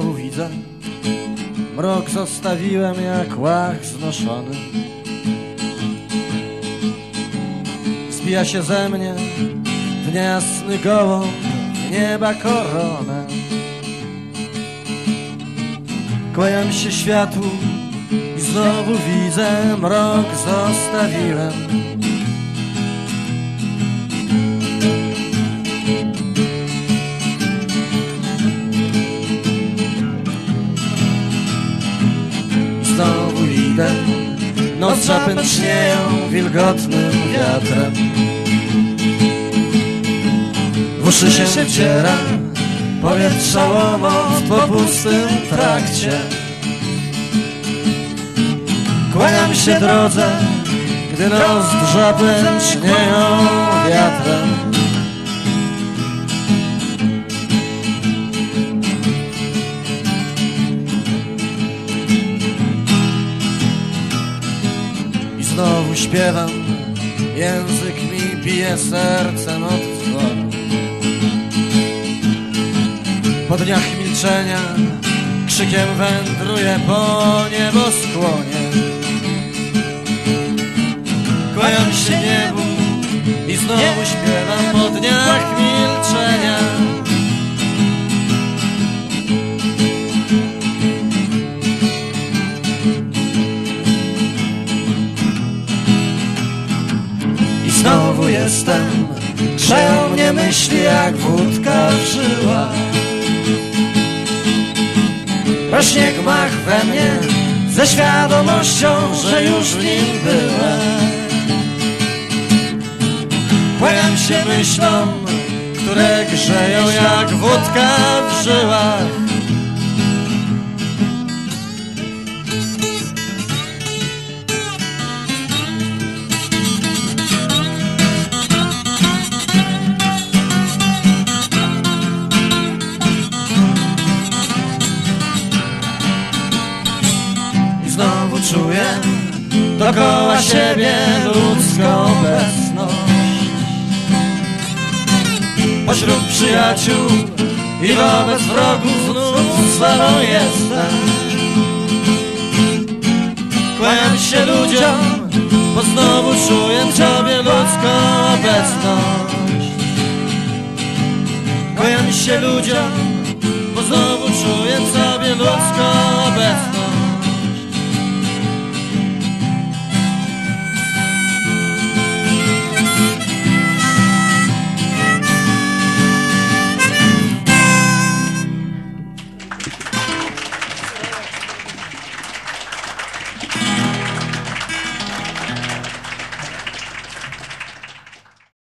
widzę. Mrok zostawiłem jak łach znoszony. Zbija się ze mnie w niejasny gołąb nieba koronę. Kłaniam się światłu i znowu widzę mrok zostawiłem idę, noc zapęcznieją wilgotnym wiatrem W uszy się wdziera powietrza łomot po pustym trakcie. Kłaniam się drodze, gdy nozdrza pęcznieją wiatrem znowu śpiewam, język mi bije sercem od wzroku Po dniach milczenia krzykiem wędruję po nieboskłonie Kłaniam się niebu i znowu śpiewam po dniach milczenia znowu jestem, grzeją mnie myśli jak wódka w żyłach. Rośnie gmach we mnie ze świadomością, że już w nim byłem. Kłaniam się myślom, które grzeją jak wódka w żyłach znowu czuję dookoła siebie ludzką obecność. Pośród przyjaciół i wobec wrogów znów sobą jestem. Kłaniam się ludziom, bo znowu czuję w sobie ludzką obecność. Kłaniam się ludziom,